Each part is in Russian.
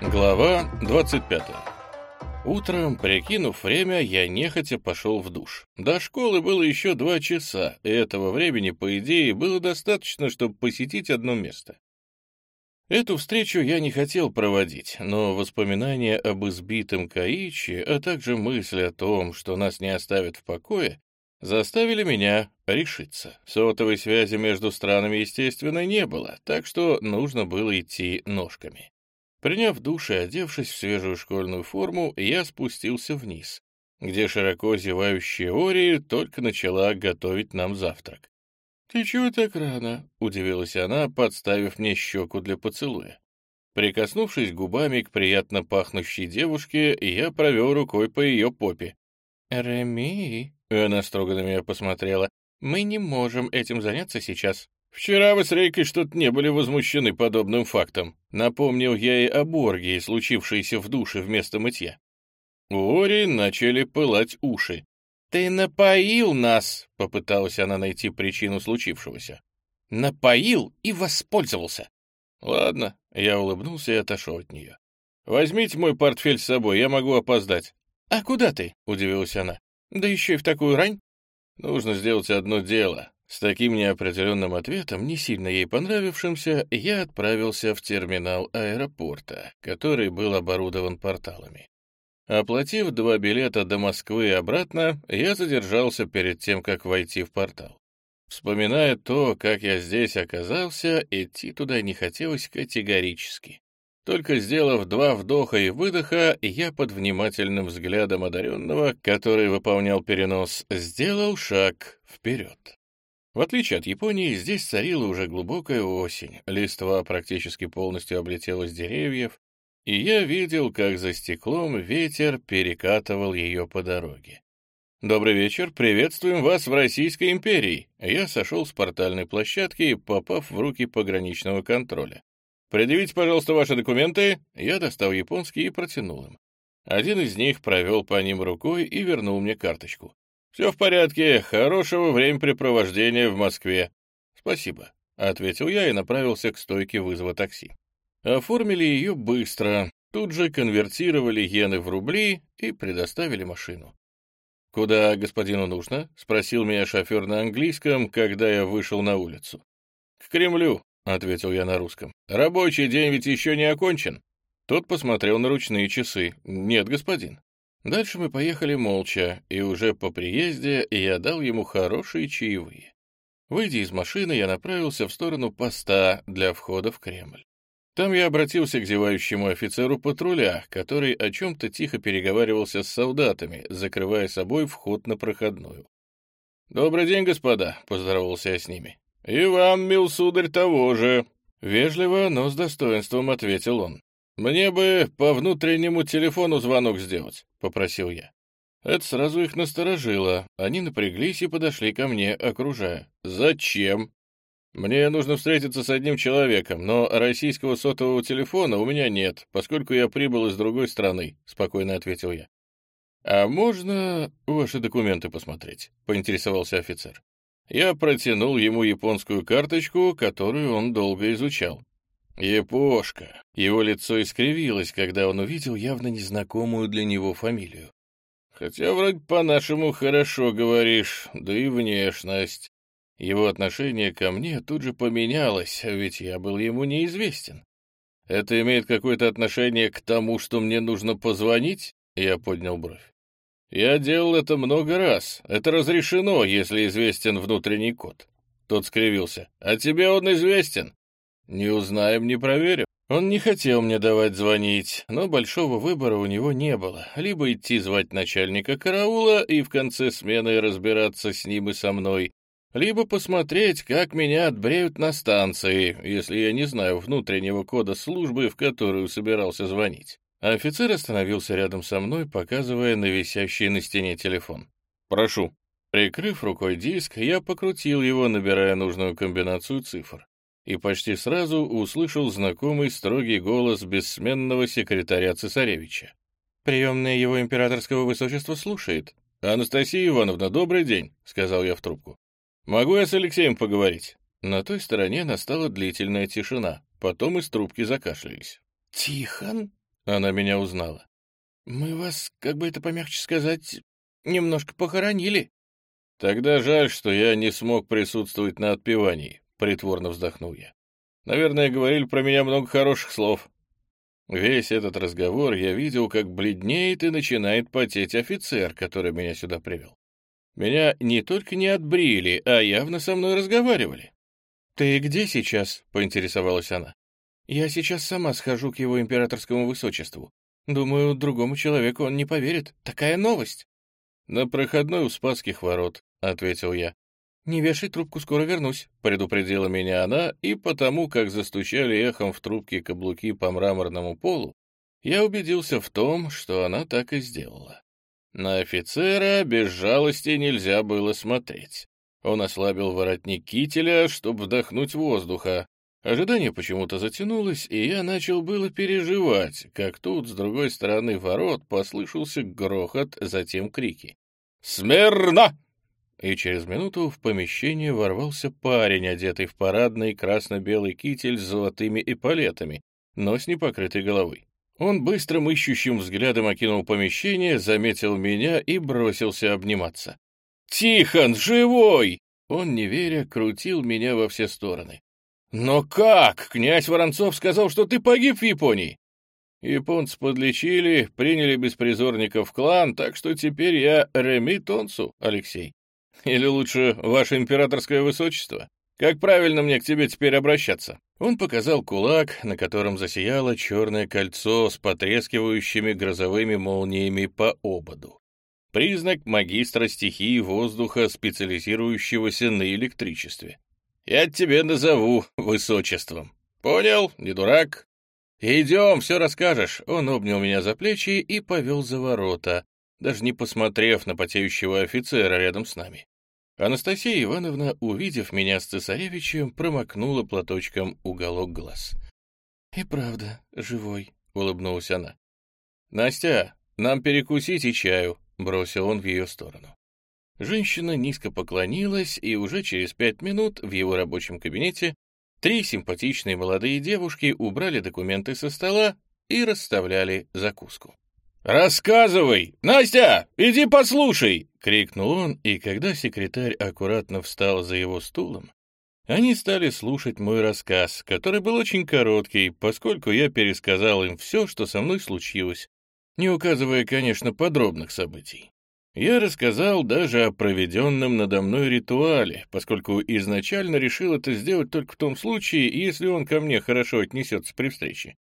Глава 25. Утром, прикинув время, я нехотя пошел в душ. До школы было еще два часа, и этого времени, по идее, было достаточно, чтобы посетить одно место. Эту встречу я не хотел проводить, но воспоминания об избитом Каичи, а также мысль о том, что нас не оставят в покое, заставили меня решиться. Сотовой связи между странами, естественно, не было, так что нужно было идти ножками. Приняв душ и одевшись в свежую школьную форму, я спустился вниз, где широко зевающая Ори только начала готовить нам завтрак. «Ты чего так рано?» — удивилась она, подставив мне щеку для поцелуя. Прикоснувшись губами к приятно пахнущей девушке, я провел рукой по ее попе. «Реми?» — она строго на меня посмотрела. «Мы не можем этим заняться сейчас. «Вчера вы с Рейкой что-то не были возмущены подобным фактом. Напомнил я ей об оргии, случившейся в душе вместо мытья. У Ори начали пылать уши. «Ты напоил нас!» — попыталась она найти причину случившегося. «Напоил и воспользовался!» «Ладно», — я улыбнулся и отошел от нее. «Возьмите мой портфель с собой, я могу опоздать». «А куда ты?» — удивилась она. «Да еще и в такую рань». «Нужно сделать одно дело. С таким неопределенным ответом, не сильно ей понравившимся, я отправился в терминал аэропорта, который был оборудован порталами. Оплатив два билета до Москвы и обратно, я задержался перед тем, как войти в портал. Вспоминая то, как я здесь оказался, идти туда не хотелось категорически. Только сделав два вдоха и выдоха, я под внимательным взглядом одаренного, который выполнял перенос, сделал шаг вперед. В отличие от Японии, здесь царила уже глубокая осень, листва практически полностью облетела с деревьев, и я видел, как за стеклом ветер перекатывал ее по дороге. «Добрый вечер, приветствуем вас в Российской империи!» Я сошел с портальной площадки, попав в руки пограничного контроля. «Предъявите, пожалуйста, ваши документы». Я достал японские и протянул им. Один из них провел по ним рукой и вернул мне карточку. «Все в порядке. Хорошего времяпрепровождения в Москве». «Спасибо», — ответил я и направился к стойке вызова такси. Оформили ее быстро, тут же конвертировали иены в рубли и предоставили машину. «Куда господину нужно?» — спросил меня шофер на английском, когда я вышел на улицу. «К Кремлю», — ответил я на русском. «Рабочий день ведь еще не окончен». Тот посмотрел на ручные часы. «Нет, господин». Дальше мы поехали молча, и уже по приезде я дал ему хорошие чаевые. Выйдя из машины, я направился в сторону поста для входа в Кремль. Там я обратился к зевающему офицеру патруля, который о чем-то тихо переговаривался с солдатами, закрывая собой вход на проходную. «Добрый день, господа», — поздоровался я с ними. «И вам, мил сударь, того же». Вежливо, но с достоинством ответил он. «Мне бы по внутреннему телефону звонок сделать», — попросил я. Это сразу их насторожило. Они напряглись и подошли ко мне, окружая. «Зачем?» «Мне нужно встретиться с одним человеком, но российского сотового телефона у меня нет, поскольку я прибыл из другой страны», — спокойно ответил я. «А можно ваши документы посмотреть?» — поинтересовался офицер. Я протянул ему японскую карточку, которую он долго изучал. Епошка. Его лицо искривилось, когда он увидел явно незнакомую для него фамилию. Хотя вроде по-нашему хорошо говоришь, да и внешность. Его отношение ко мне тут же поменялось, ведь я был ему неизвестен. Это имеет какое-то отношение к тому, что мне нужно позвонить? Я поднял бровь. Я делал это много раз. Это разрешено, если известен внутренний код. Тот скривился. А тебе он известен? Не узнаем, не проверим. Он не хотел мне давать звонить, но большого выбора у него не было. Либо идти звать начальника караула и в конце смены разбираться с ним и со мной, либо посмотреть, как меня отбреют на станции, если я не знаю внутреннего кода службы, в которую собирался звонить. Офицер остановился рядом со мной, показывая на висящий на стене телефон. «Прошу». Прикрыв рукой диск, я покрутил его, набирая нужную комбинацию цифр и почти сразу услышал знакомый строгий голос бессменного секретаря цесаревича. «Приемная его императорского высочества слушает». «Анастасия Ивановна, добрый день», — сказал я в трубку. «Могу я с Алексеем поговорить?» На той стороне настала длительная тишина, потом из трубки закашлялись. «Тихон?» Она меня узнала. «Мы вас, как бы это помягче сказать, немножко похоронили». «Тогда жаль, что я не смог присутствовать на отпевании», — притворно вздохнул я. «Наверное, говорили про меня много хороших слов». Весь этот разговор я видел, как бледнеет и начинает потеть офицер, который меня сюда привел. Меня не только не отбрили, а явно со мной разговаривали. «Ты где сейчас?» — поинтересовалась она. «Я сейчас сама схожу к его императорскому высочеству. Думаю, другому человеку он не поверит. Такая новость!» «На проходной у Спасских ворот», — ответил я. «Не вешай трубку, скоро вернусь», — предупредила меня она, и потому, как застучали эхом в трубке каблуки по мраморному полу, я убедился в том, что она так и сделала. На офицера без жалости нельзя было смотреть. Он ослабил воротник кителя, чтобы вдохнуть воздуха. Ожидание почему-то затянулось, и я начал было переживать, как тут, с другой стороны ворот, послышался грохот, затем крики. «Смирно!» И через минуту в помещение ворвался парень, одетый в парадный красно-белый китель с золотыми эполетами, но с непокрытой головой. Он быстрым ищущим взглядом окинул помещение, заметил меня и бросился обниматься. «Тихон, живой!» Он, не веря, крутил меня во все стороны. «Но как? Князь Воронцов сказал, что ты погиб в Японии!» Японцы подлечили, приняли беспризорников в клан, так что теперь я Реми Тонсу, Алексей. Или лучше, ваше императорское высочество. Как правильно мне к тебе теперь обращаться?» Он показал кулак, на котором засияло черное кольцо с потрескивающими грозовыми молниями по ободу. Признак магистра стихии воздуха, специализирующегося на электричестве. Я тебе назову высочеством. Понял, не дурак? Идем, все расскажешь. Он обнял меня за плечи и повел за ворота, даже не посмотрев на потеющего офицера рядом с нами. Анастасия Ивановна, увидев меня с цесаревичем, промокнула платочком уголок глаз. «И правда, живой», — улыбнулась она. «Настя, нам перекусить и чаю», — бросил он в ее сторону. Женщина низко поклонилась, и уже через пять минут в его рабочем кабинете три симпатичные молодые девушки убрали документы со стола и расставляли закуску. «Рассказывай! Настя, иди послушай!» — крикнул он, и когда секретарь аккуратно встал за его стулом, они стали слушать мой рассказ, который был очень короткий, поскольку я пересказал им все, что со мной случилось, не указывая, конечно, подробных событий. Я рассказал даже о проведенном надо мной ритуале, поскольку изначально решил это сделать только в том случае, если он ко мне хорошо отнесется при встрече.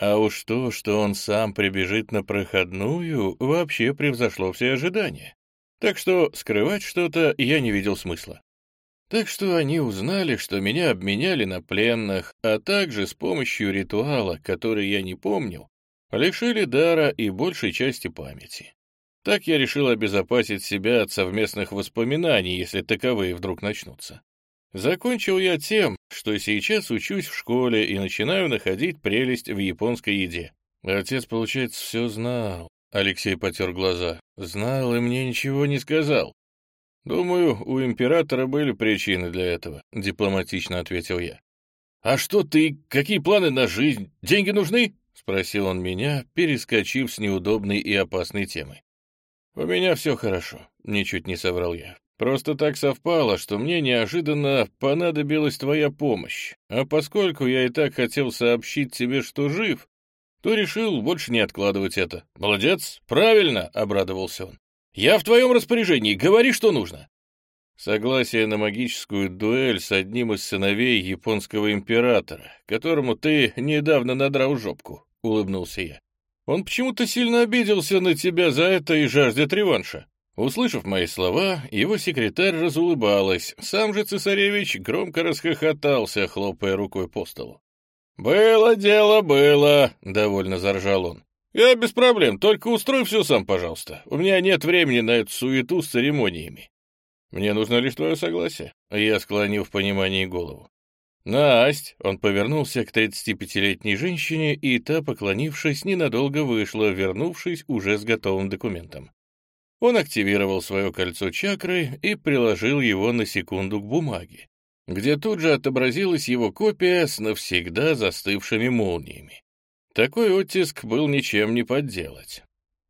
А уж то, что он сам прибежит на проходную, вообще превзошло все ожидания. Так что скрывать что-то я не видел смысла. Так что они узнали, что меня обменяли на пленных, а также с помощью ритуала, который я не помнил, лишили дара и большей части памяти. Так я решил обезопасить себя от совместных воспоминаний, если таковые вдруг начнутся. Закончил я тем, что сейчас учусь в школе и начинаю находить прелесть в японской еде. Отец, получается, все знал. Алексей потер глаза. Знал и мне ничего не сказал. Думаю, у императора были причины для этого, дипломатично ответил я. А что ты, какие планы на жизнь? Деньги нужны? — спросил он меня, перескочив с неудобной и опасной темы. «У меня все хорошо», — ничуть не соврал я. «Просто так совпало, что мне неожиданно понадобилась твоя помощь, а поскольку я и так хотел сообщить тебе, что жив, то решил больше не откладывать это». «Молодец, правильно», — обрадовался он. «Я в твоем распоряжении, говори, что нужно». Согласие на магическую дуэль с одним из сыновей японского императора, которому ты недавно надрал жопку. — улыбнулся я. «Он почему-то сильно обиделся на тебя за это и жаждет реванша». Услышав мои слова, его секретарь разулыбалась, сам же цесаревич громко расхохотался, хлопая рукой по столу. «Было дело, было», — довольно заржал он. «Я без проблем, только устрой все сам, пожалуйста. У меня нет времени на эту суету с церемониями. Мне нужно лишь твое согласие». Я склонил в понимании голову. «Насть!» — он повернулся к 35-летней женщине, и та, поклонившись, ненадолго вышла, вернувшись уже с готовым документом. Он активировал свое кольцо чакры и приложил его на секунду к бумаге, где тут же отобразилась его копия с навсегда застывшими молниями. Такой оттиск был ничем не подделать.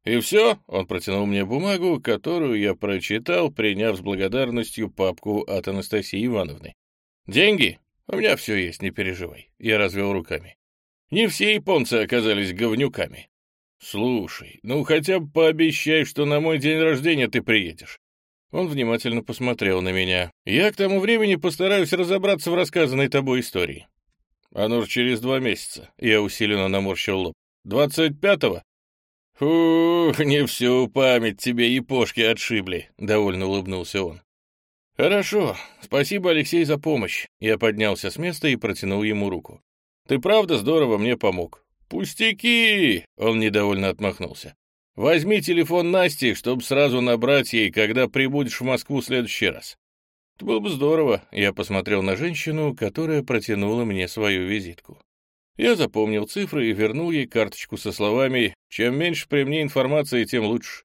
«И все?» — он протянул мне бумагу, которую я прочитал, приняв с благодарностью папку от Анастасии Ивановны. «Деньги? У меня все есть, не переживай». Я развел руками. Не все японцы оказались говнюками. «Слушай, ну хотя бы пообещай, что на мой день рождения ты приедешь». Он внимательно посмотрел на меня. «Я к тому времени постараюсь разобраться в рассказанной тобой истории». «Оно же через два месяца», — я усиленно наморщил лоб. «Двадцать пятого?» «Фух, не всю память тебе япошки отшибли», — довольно улыбнулся он. «Хорошо, спасибо, Алексей, за помощь». Я поднялся с места и протянул ему руку. «Ты правда здорово мне помог. «Пустяки!» — он недовольно отмахнулся. «Возьми телефон Насти, чтобы сразу набрать ей, когда прибудешь в Москву в следующий раз». «Это было бы здорово», — я посмотрел на женщину, которая протянула мне свою визитку. Я запомнил цифры и вернул ей карточку со словами «Чем меньше при мне информации, тем лучше».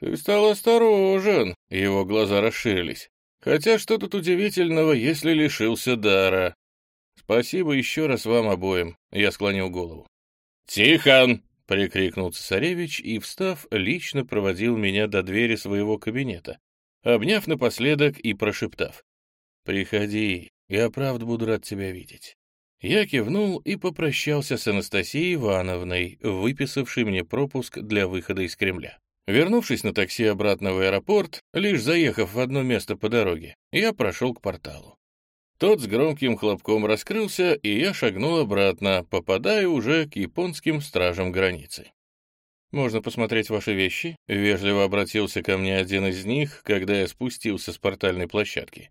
«Ты стал осторожен», — его глаза расширились. «Хотя что тут удивительного, если лишился дара?» «Спасибо еще раз вам обоим», — я склонил голову. «Тихон!» — прикрикнул цесаревич и, встав, лично проводил меня до двери своего кабинета, обняв напоследок и прошептав. «Приходи, я правда буду рад тебя видеть». Я кивнул и попрощался с Анастасией Ивановной, выписавшей мне пропуск для выхода из Кремля. Вернувшись на такси обратно в аэропорт, лишь заехав в одно место по дороге, я прошел к порталу. Тот с громким хлопком раскрылся, и я шагнул обратно, попадая уже к японским стражам границы. «Можно посмотреть ваши вещи?» — вежливо обратился ко мне один из них, когда я спустился с портальной площадки.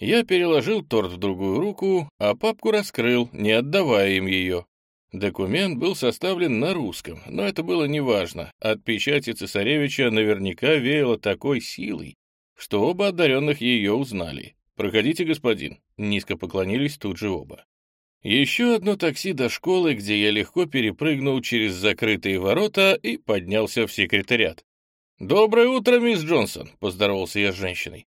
Я переложил торт в другую руку, а папку раскрыл, не отдавая им ее. Документ был составлен на русском, но это было неважно. От печати цесаревича наверняка веяло такой силой, что оба одаренных ее узнали. «Проходите, господин». Низко поклонились тут же оба. Еще одно такси до школы, где я легко перепрыгнул через закрытые ворота и поднялся в секретариат. «Доброе утро, мисс Джонсон», — поздоровался я с женщиной.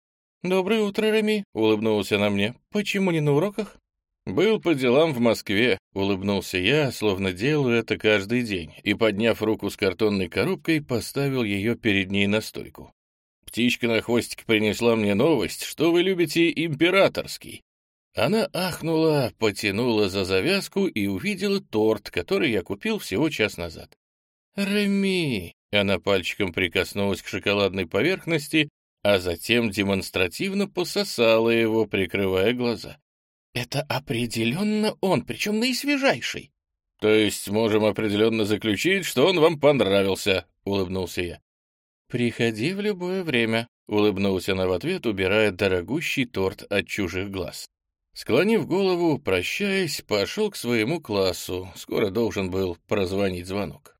«Доброе утро, Реми», — улыбнулся она мне. «Почему не на уроках?» «Был по делам в Москве», — улыбнулся я, словно делаю это каждый день, и, подняв руку с картонной коробкой, поставил ее перед ней на стойку. Птичка на хвостике принесла мне новость, что вы любите императорский. Она ахнула, потянула за завязку и увидела торт, который я купил всего час назад. «Реми!» — она пальчиком прикоснулась к шоколадной поверхности, а затем демонстративно пососала его, прикрывая глаза. «Это определенно он, причем наисвежайший». «То есть можем определенно заключить, что он вам понравился», — улыбнулся я. «Приходи в любое время», — улыбнулся она в ответ, убирая дорогущий торт от чужих глаз. Склонив голову, прощаясь, пошел к своему классу. Скоро должен был прозвонить звонок.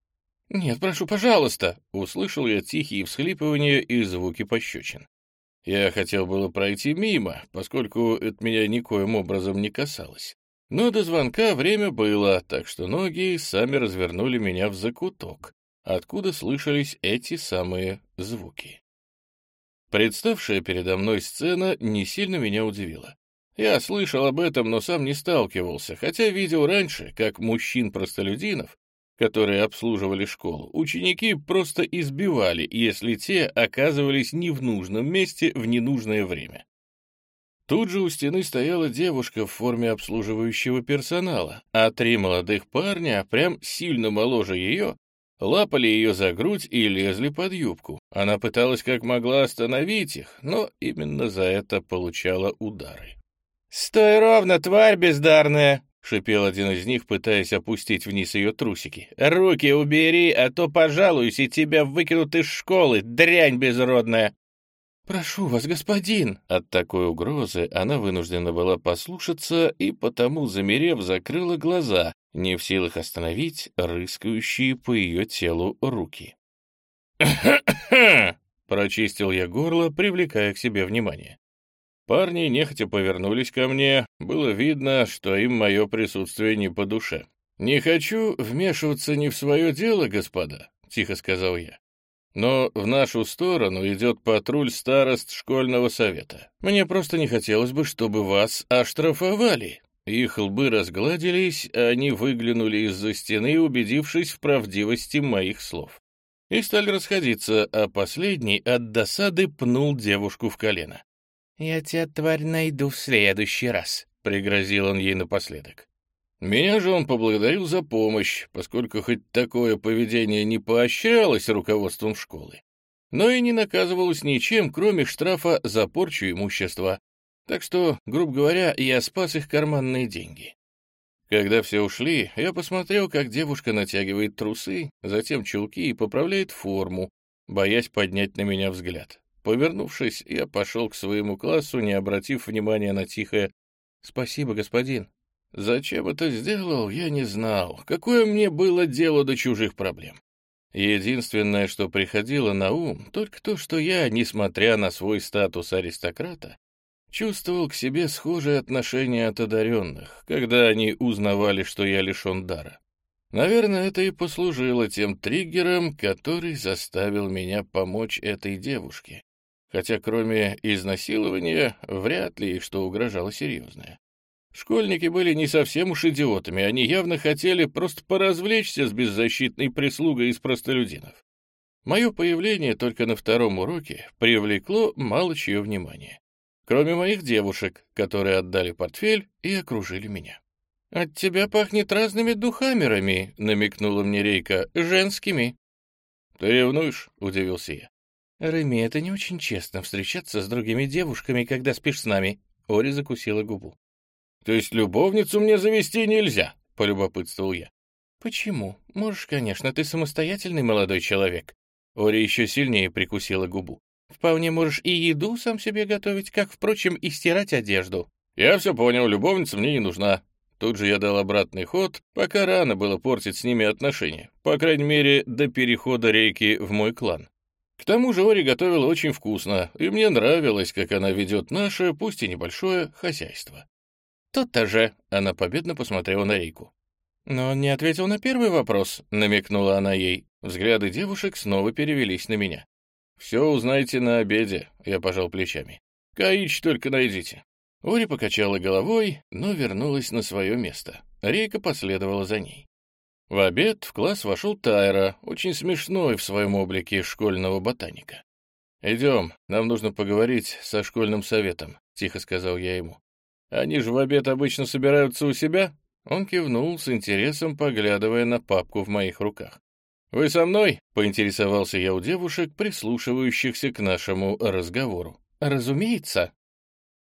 «Нет, прошу, пожалуйста!» — услышал я тихие всхлипывания и звуки пощечин. Я хотел было пройти мимо, поскольку это меня никоим образом не касалось. Но до звонка время было, так что ноги сами развернули меня в закуток, откуда слышались эти самые звуки. Представшая передо мной сцена не сильно меня удивила. Я слышал об этом, но сам не сталкивался, хотя видел раньше, как мужчин-простолюдинов, которые обслуживали школу, ученики просто избивали, если те оказывались не в нужном месте в ненужное время. Тут же у стены стояла девушка в форме обслуживающего персонала, а три молодых парня, прям сильно моложе ее, лапали ее за грудь и лезли под юбку. Она пыталась как могла остановить их, но именно за это получала удары. «Стой ровно, тварь бездарная!» — шипел один из них, пытаясь опустить вниз ее трусики. «Руки убери, а то пожалуюсь, и тебя выкинут из школы, дрянь безродная!» «Прошу вас, господин!» От такой угрозы она вынуждена была послушаться и потому, замерев, закрыла глаза, не в силах остановить рыскающие по ее телу руки. прочистил я горло, привлекая к себе внимание. Парни нехотя повернулись ко мне, было видно, что им мое присутствие не по душе. «Не хочу вмешиваться не в свое дело, господа», — тихо сказал я. «Но в нашу сторону идет патруль старост школьного совета. Мне просто не хотелось бы, чтобы вас оштрафовали». Их лбы разгладились, а они выглянули из-за стены, убедившись в правдивости моих слов. И стали расходиться, а последний от досады пнул девушку в колено. «Я тебя, тварь, найду в следующий раз», — пригрозил он ей напоследок. Меня же он поблагодарил за помощь, поскольку хоть такое поведение не поощрялось руководством школы, но и не наказывалось ничем, кроме штрафа за порчу имущества. Так что, грубо говоря, я спас их карманные деньги. Когда все ушли, я посмотрел, как девушка натягивает трусы, затем чулки и поправляет форму, боясь поднять на меня взгляд. Повернувшись, я пошел к своему классу, не обратив внимания на тихое «Спасибо, господин». Зачем это сделал, я не знал. Какое мне было дело до чужих проблем? Единственное, что приходило на ум, только то, что я, несмотря на свой статус аристократа, чувствовал к себе схожее отношение от одаренных, когда они узнавали, что я лишен дара. Наверное, это и послужило тем триггером, который заставил меня помочь этой девушке. Хотя кроме изнасилования, вряд ли что угрожало серьезное. Школьники были не совсем уж идиотами, они явно хотели просто поразвлечься с беззащитной прислугой из простолюдинов. Мое появление только на втором уроке привлекло мало чье внимание, кроме моих девушек, которые отдали портфель и окружили меня. «От тебя пахнет разными духамерами», — намекнула мне Рейка, — «женскими». «Ты ревнуешь?» — удивился я. «Реми, это не очень честно встречаться с другими девушками, когда спишь с нами», — Ори закусила губу. «То есть любовницу мне завести нельзя?» — полюбопытствовал я. «Почему? Можешь, конечно, ты самостоятельный молодой человек». Ори еще сильнее прикусила губу. «Вполне можешь и еду сам себе готовить, как, впрочем, и стирать одежду». «Я все понял, любовница мне не нужна». Тут же я дал обратный ход, пока рано было портить с ними отношения, по крайней мере, до перехода рейки в мой клан. К тому же Ори готовила очень вкусно, и мне нравилось, как она ведет наше, пусть и небольшое, хозяйство. «То-то же!» — она победно посмотрела на Рейку. «Но он не ответил на первый вопрос», — намекнула она ей. Взгляды девушек снова перевелись на меня. «Все узнаете на обеде», — я пожал плечами. «Каич только найдите». Ори покачала головой, но вернулась на свое место. Рейка последовала за ней. В обед в класс вошел Тайра, очень смешной в своем облике школьного ботаника. «Идем, нам нужно поговорить со школьным советом», — тихо сказал я ему. Они же в обед обычно собираются у себя?» Он кивнул с интересом, поглядывая на папку в моих руках. «Вы со мной?» — поинтересовался я у девушек, прислушивающихся к нашему разговору. «Разумеется»,